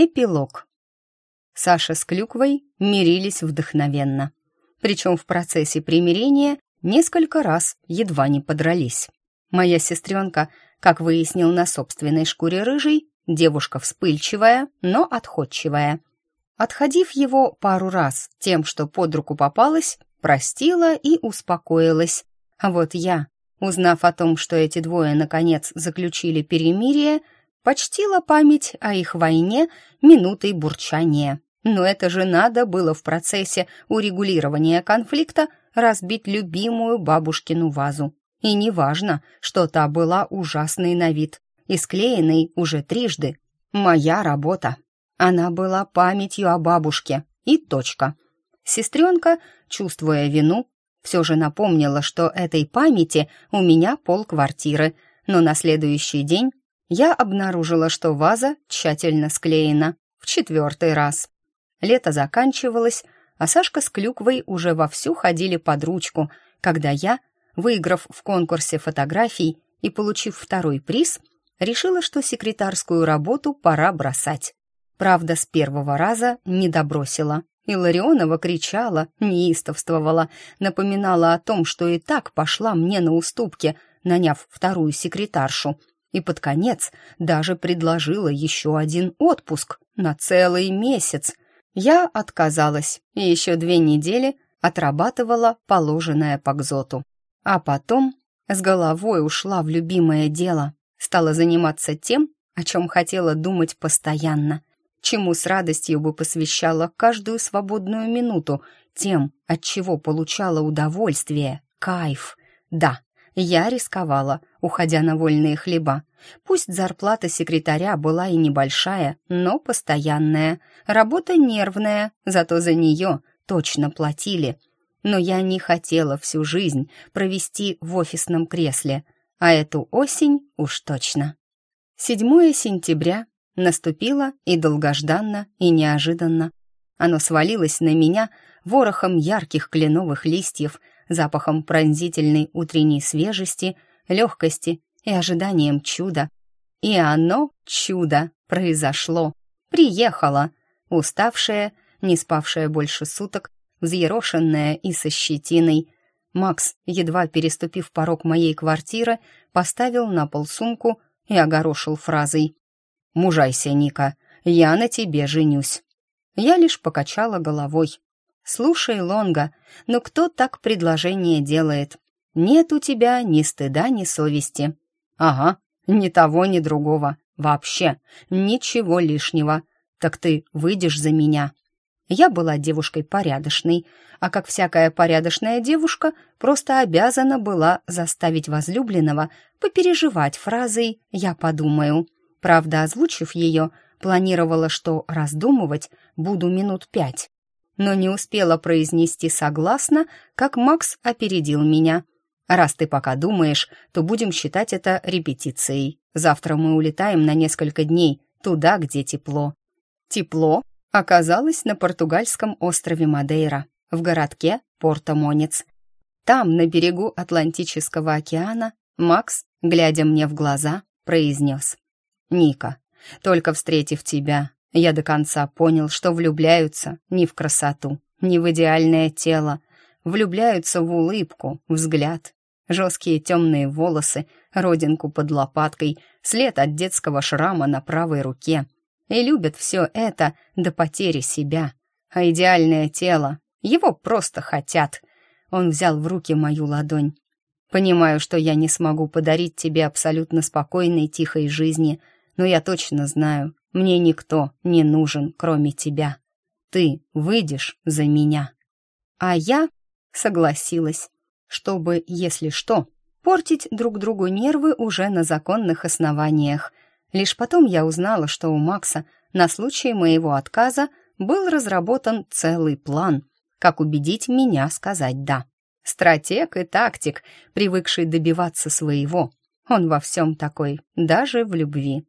Эпилог. Саша с Клюквой мирились вдохновенно. Причем в процессе примирения несколько раз едва не подрались. Моя сестренка, как выяснил на собственной шкуре рыжий, девушка вспыльчивая, но отходчивая. Отходив его пару раз тем, что под руку попалась, простила и успокоилась. А вот я, узнав о том, что эти двое наконец заключили перемирие, почтила память о их войне минутой бурчания. Но это же надо было в процессе урегулирования конфликта разбить любимую бабушкину вазу. И неважно, что та была ужасной на вид и склеенной уже трижды. Моя работа. Она была памятью о бабушке. И точка. Сестренка, чувствуя вину, все же напомнила, что этой памяти у меня полквартиры, но на следующий день я обнаружила, что ваза тщательно склеена. В четвертый раз. Лето заканчивалось, а Сашка с Клюквой уже вовсю ходили под ручку, когда я, выиграв в конкурсе фотографий и получив второй приз, решила, что секретарскую работу пора бросать. Правда, с первого раза не добросила. И Ларионова кричала, неистовствовала, напоминала о том, что и так пошла мне на уступки, наняв вторую секретаршу, и под конец даже предложила еще один отпуск на целый месяц. Я отказалась и еще две недели отрабатывала положенное по Гзоту. А потом с головой ушла в любимое дело, стала заниматься тем, о чем хотела думать постоянно, чему с радостью бы посвящала каждую свободную минуту, тем, от чего получала удовольствие, кайф. Да, я рисковала, уходя на вольные хлеба. Пусть зарплата секретаря была и небольшая, но постоянная. Работа нервная, зато за нее точно платили. Но я не хотела всю жизнь провести в офисном кресле, а эту осень уж точно. 7 сентября наступило и долгожданно, и неожиданно. Оно свалилось на меня ворохом ярких кленовых листьев, запахом пронзительной утренней свежести, легкости и ожиданием чуда. И оно, чудо, произошло. Приехало, уставшая, не спавшая больше суток, взъерошенная и со щетиной. Макс, едва переступив порог моей квартиры, поставил на пол сумку и огорошил фразой «Мужайся, Ника, я на тебе женюсь». Я лишь покачала головой. «Слушай, Лонга, но кто так предложение делает? Нет у тебя ни стыда, ни совести». «Ага, ни того, ни другого. Вообще, ничего лишнего. Так ты выйдешь за меня?» Я была девушкой порядочной, а как всякая порядочная девушка, просто обязана была заставить возлюбленного попереживать фразой «я подумаю». Правда, озвучив ее, планировала, что раздумывать буду минут пять но не успела произнести согласно, как Макс опередил меня. «Раз ты пока думаешь, то будем считать это репетицией. Завтра мы улетаем на несколько дней, туда, где тепло». Тепло оказалось на португальском острове Мадейра, в городке Порто-Монец. Там, на берегу Атлантического океана, Макс, глядя мне в глаза, произнес. «Ника, только встретив тебя, я до конца понял, что влюбляются не в красоту, не в идеальное тело, влюбляются в улыбку, взгляд, жесткие темные волосы, родинку под лопаткой, след от детского шрама на правой руке. И любят все это до потери себя. А идеальное тело, его просто хотят. Он взял в руки мою ладонь. Понимаю, что я не смогу подарить тебе абсолютно спокойной, тихой жизни, но я точно знаю, мне никто не нужен, кроме тебя. Ты выйдешь за меня. А я согласилась, чтобы, если что, портить друг другу нервы уже на законных основаниях. Лишь потом я узнала, что у Макса на случай моего отказа был разработан целый план, как убедить меня сказать «да». Стратег и тактик, привыкший добиваться своего. Он во всем такой, даже в любви.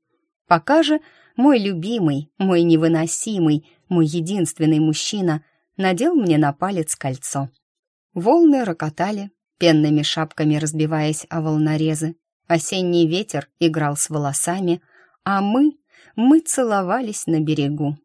Пока же мой любимый, мой невыносимый, мой единственный мужчина надел мне на палец кольцо. Волны рокотали, пенными шапками разбиваясь о волнорезы. Осенний ветер играл с волосами, а мы мы целовались на берегу.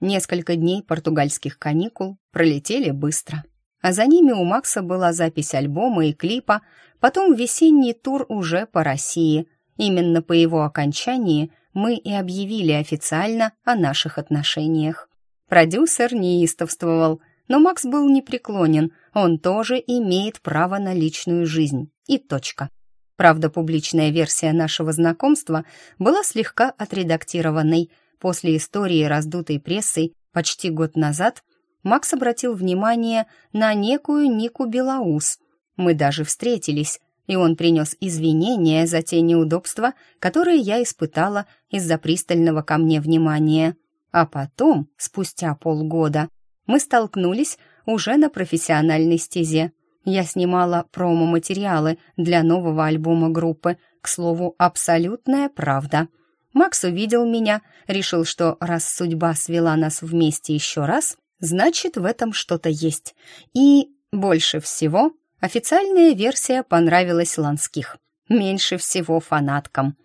Несколько дней португальских каникул пролетели быстро. А за ними у Макса была запись альбома и клипа, потом весенний тур уже по России. Именно по его окончании мы и объявили официально о наших отношениях. Продюсер неистовствовал, но Макс был непреклонен, он тоже имеет право на личную жизнь. И точка. Правда, публичная версия нашего знакомства была слегка отредактированной. После истории, раздутой прессой почти год назад, Макс обратил внимание на некую Нику Белоус. Мы даже встретились, и он принес извинения за те неудобства, которые я испытала из-за пристального ко мне внимания. А потом, спустя полгода, мы столкнулись уже на профессиональной стезе. Я снимала промо-материалы для нового альбома группы, к слову, абсолютная правда. Макс увидел меня, решил, что раз судьба свела нас вместе еще раз, значит, в этом что-то есть. И больше всего официальная версия понравилась Ланских, меньше всего фанаткам.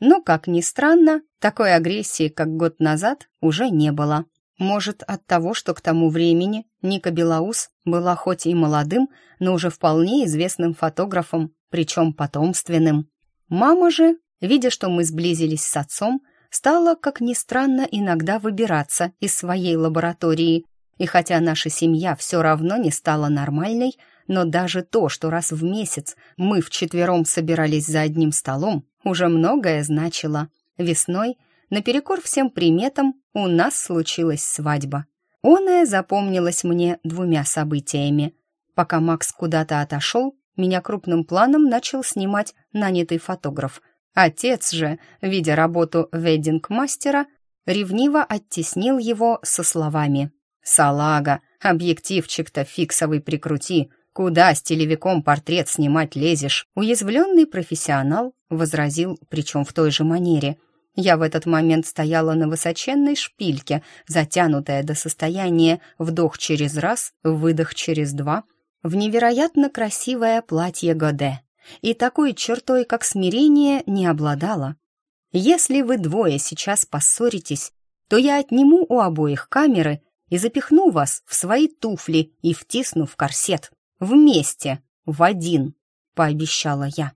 Но, как ни странно, такой агрессии, как год назад, уже не было. Может, от того, что к тому времени Ника Белоус была хоть и молодым, но уже вполне известным фотографом, причем потомственным. Мама же, видя, что мы сблизились с отцом, стала, как ни странно, иногда выбираться из своей лаборатории. И хотя наша семья все равно не стала нормальной, но даже то, что раз в месяц мы вчетвером собирались за одним столом, уже многое значило. Весной наперекор всем приметам, у нас случилась свадьба. Оная запомнилась мне двумя событиями. Пока Макс куда-то отошел, меня крупным планом начал снимать нанятый фотограф. Отец же, видя работу веддинг-мастера, ревниво оттеснил его со словами «Салага, объективчик-то фиксовый прикрути, куда с телевиком портрет снимать лезешь?» Уязвленный профессионал возразил, причем в той же манере – я в этот момент стояла на высоченной шпильке, затянутая до состояния вдох через раз, выдох через два, в невероятно красивое платье Годе. И такой чертой, как смирение, не обладала. Если вы двое сейчас поссоритесь, то я отниму у обоих камеры и запихну вас в свои туфли и втисну в корсет. Вместе, в один, пообещала я.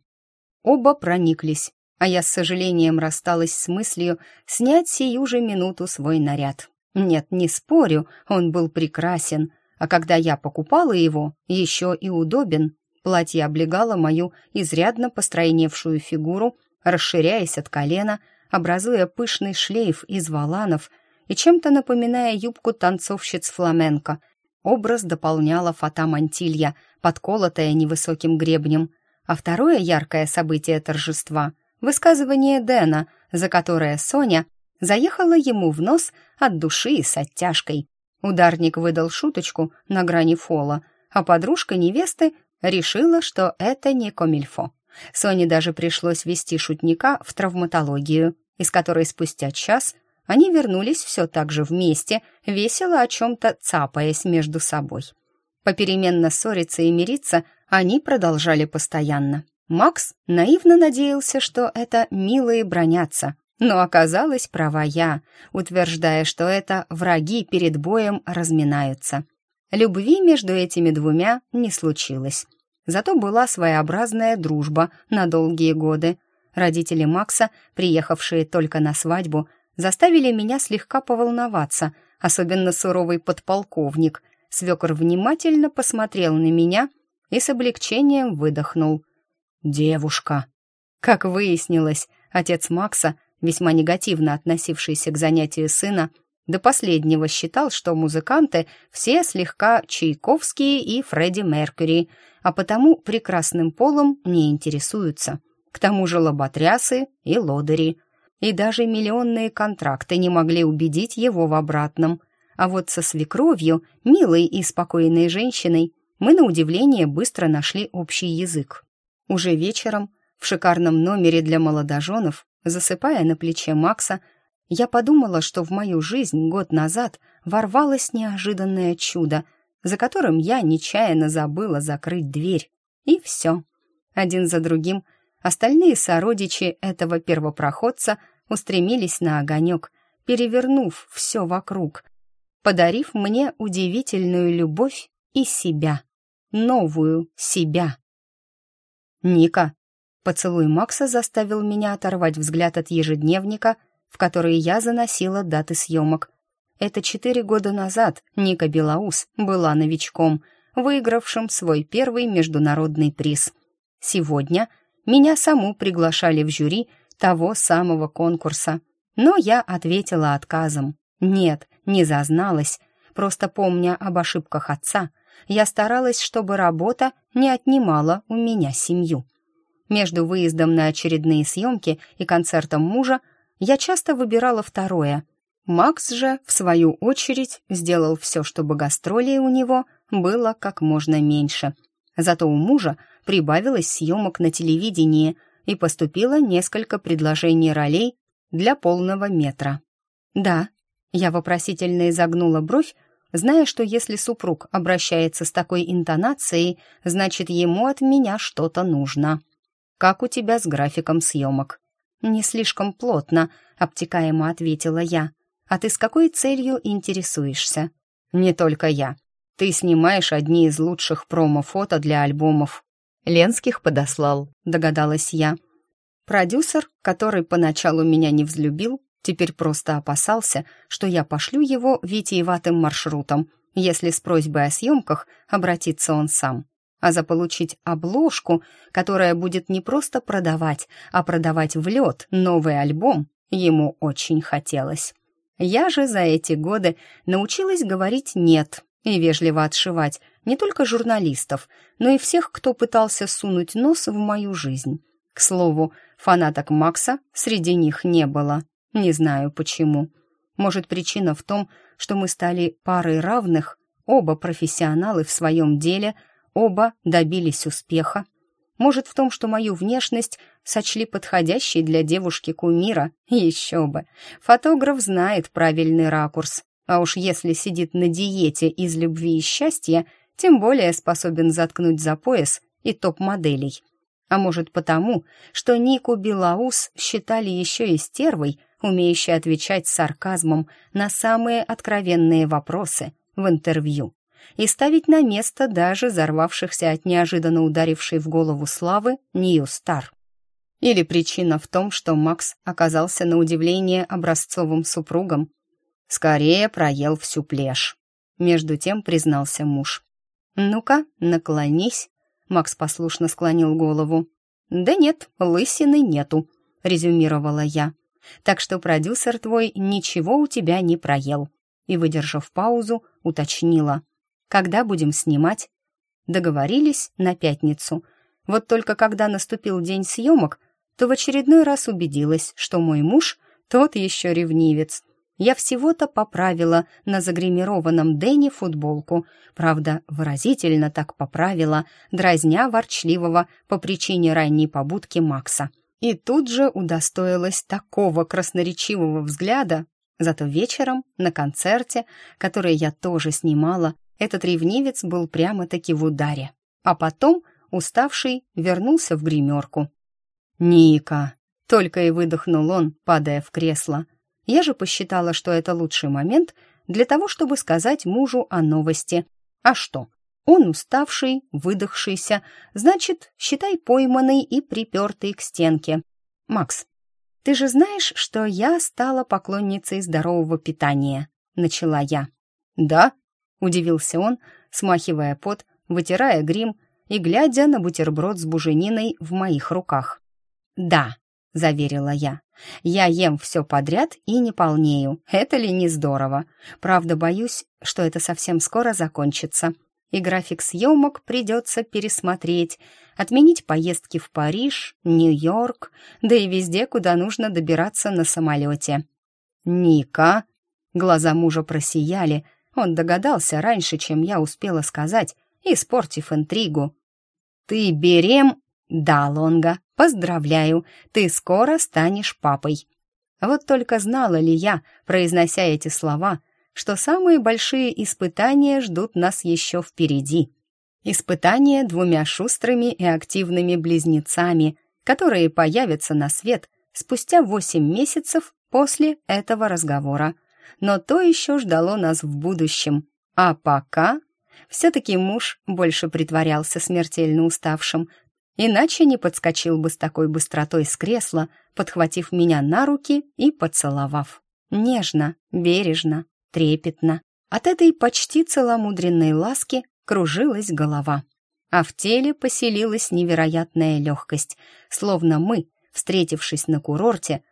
Оба прониклись а я с сожалением рассталась с мыслью снять сию же минуту свой наряд. Нет, не спорю, он был прекрасен, а когда я покупала его, еще и удобен. Платье облегало мою изрядно постройневшую фигуру, расширяясь от колена, образуя пышный шлейф из валанов и чем-то напоминая юбку танцовщиц фламенко. Образ дополняла фата-мантилья, подколотая невысоким гребнем. А второе яркое событие торжества Высказывание Дэна, за которое Соня заехала ему в нос от души и с оттяжкой. Ударник выдал шуточку на грани фола, а подружка невесты решила, что это не комильфо. Соне даже пришлось вести шутника в травматологию, из которой спустя час они вернулись все так же вместе, весело о чем-то цапаясь между собой. Попеременно ссориться и мириться они продолжали постоянно. Макс наивно надеялся, что это милые бронятся, но оказалась права я, утверждая, что это враги перед боем разминаются. Любви между этими двумя не случилось. Зато была своеобразная дружба на долгие годы. Родители Макса, приехавшие только на свадьбу, заставили меня слегка поволноваться, особенно суровый подполковник. Свекор внимательно посмотрел на меня и с облегчением выдохнул. «Девушка». Как выяснилось, отец Макса, весьма негативно относившийся к занятию сына, до последнего считал, что музыканты все слегка Чайковские и Фредди Меркьюри, а потому прекрасным полом не интересуются. К тому же лоботрясы и лодыри. И даже миллионные контракты не могли убедить его в обратном. А вот со свекровью, милой и спокойной женщиной, мы на удивление быстро нашли общий язык. Уже вечером, в шикарном номере для молодоженов, засыпая на плече Макса, я подумала, что в мою жизнь год назад ворвалось неожиданное чудо, за которым я нечаянно забыла закрыть дверь. И все. Один за другим остальные сородичи этого первопроходца устремились на огонек, перевернув все вокруг, подарив мне удивительную любовь и себя, новую себя. «Ника!» Поцелуй Макса заставил меня оторвать взгляд от ежедневника, в который я заносила даты съемок. Это четыре года назад Ника Белаус была новичком, выигравшим свой первый международный приз. Сегодня меня саму приглашали в жюри того самого конкурса, но я ответила отказом. Нет, не зазналась, просто помня об ошибках отца, я старалась, чтобы работа не отнимала у меня семью. Между выездом на очередные съемки и концертом мужа я часто выбирала второе. Макс же, в свою очередь, сделал все, чтобы гастролей у него было как можно меньше. Зато у мужа прибавилось съемок на телевидении и поступило несколько предложений ролей для полного метра. «Да», — я вопросительно изогнула бровь, зная, что если супруг обращается с такой интонацией, значит, ему от меня что-то нужно. «Как у тебя с графиком съемок?» «Не слишком плотно», — обтекаемо ответила я. «А ты с какой целью интересуешься?» «Не только я. Ты снимаешь одни из лучших промо-фото для альбомов». «Ленских подослал», — догадалась я. Продюсер, который поначалу меня не взлюбил, теперь просто опасался, что я пошлю его витиеватым маршрутом, если с просьбой о съемках обратится он сам а заполучить обложку, которая будет не просто продавать, а продавать в лед новый альбом, ему очень хотелось. Я же за эти годы научилась говорить «нет» и вежливо отшивать не только журналистов, но и всех, кто пытался сунуть нос в мою жизнь. К слову, фанаток Макса среди них не было. Не знаю почему. Может, причина в том, что мы стали парой равных, оба профессионалы в своем деле — Оба добились успеха. Может, в том, что мою внешность сочли подходящей для девушки-кумира? Еще бы. Фотограф знает правильный ракурс. А уж если сидит на диете из любви и счастья, тем более способен заткнуть за пояс и топ-моделей. А может потому, что Нику Белаус считали еще и стервой, умеющей отвечать сарказмом на самые откровенные вопросы в интервью и ставить на место даже взорвавшихся от неожиданно ударившей в голову славы Нью-Стар. Или причина в том, что Макс оказался на удивление образцовым супругом. Скорее проел всю плешь. Между тем признался муж. «Ну-ка, наклонись», — Макс послушно склонил голову. «Да нет, лысины нету», — резюмировала я. «Так что продюсер твой ничего у тебя не проел». И, выдержав паузу, уточнила. Когда будем снимать? Договорились на пятницу. Вот только когда наступил день съемок, то в очередной раз убедилась, что мой муж тот еще ревнивец. Я всего-то поправила на загримированном Дэне футболку. Правда, выразительно так поправила, дразня ворчливого по причине ранней побудки Макса. И тут же удостоилась такого красноречивого взгляда. Зато вечером на концерте, который я тоже снимала, этот ревнивец был прямо-таки в ударе. А потом, уставший, вернулся в гримерку. «Ника!» — только и выдохнул он, падая в кресло. Я же посчитала, что это лучший момент для того, чтобы сказать мужу о новости. А что? Он уставший, выдохшийся, значит, считай пойманный и припертый к стенке. «Макс, ты же знаешь, что я стала поклонницей здорового питания?» — начала я. «Да», Удивился он, смахивая пот, вытирая грим и глядя на бутерброд с бужениной в моих руках. «Да», — заверила я, — «я ем все подряд и не полнею. Это ли не здорово? Правда, боюсь, что это совсем скоро закончится, и график съемок придется пересмотреть, отменить поездки в Париж, Нью-Йорк, да и везде, куда нужно добираться на самолете». «Ника!» Глаза мужа просияли, — он догадался раньше, чем я успела сказать, испортив интригу. «Ты берем...» «Да, Лонга, поздравляю, ты скоро станешь папой». Вот только знала ли я, произнося эти слова, что самые большие испытания ждут нас еще впереди. Испытания двумя шустрыми и активными близнецами, которые появятся на свет спустя восемь месяцев после этого разговора. Но то еще ждало нас в будущем. А пока все-таки муж больше притворялся смертельно уставшим, иначе не подскочил бы с такой быстротой с кресла, подхватив меня на руки и поцеловав. Нежно, бережно, трепетно. От этой почти целомудренной ласки кружилась голова. А в теле поселилась невероятная легкость, словно мы, встретившись на курорте,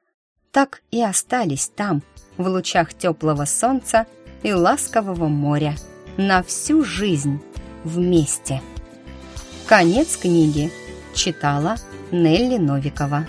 так и остались там, в лучах теплого солнца и ласкового моря, на всю жизнь вместе. Конец книги. Читала Нелли Новикова.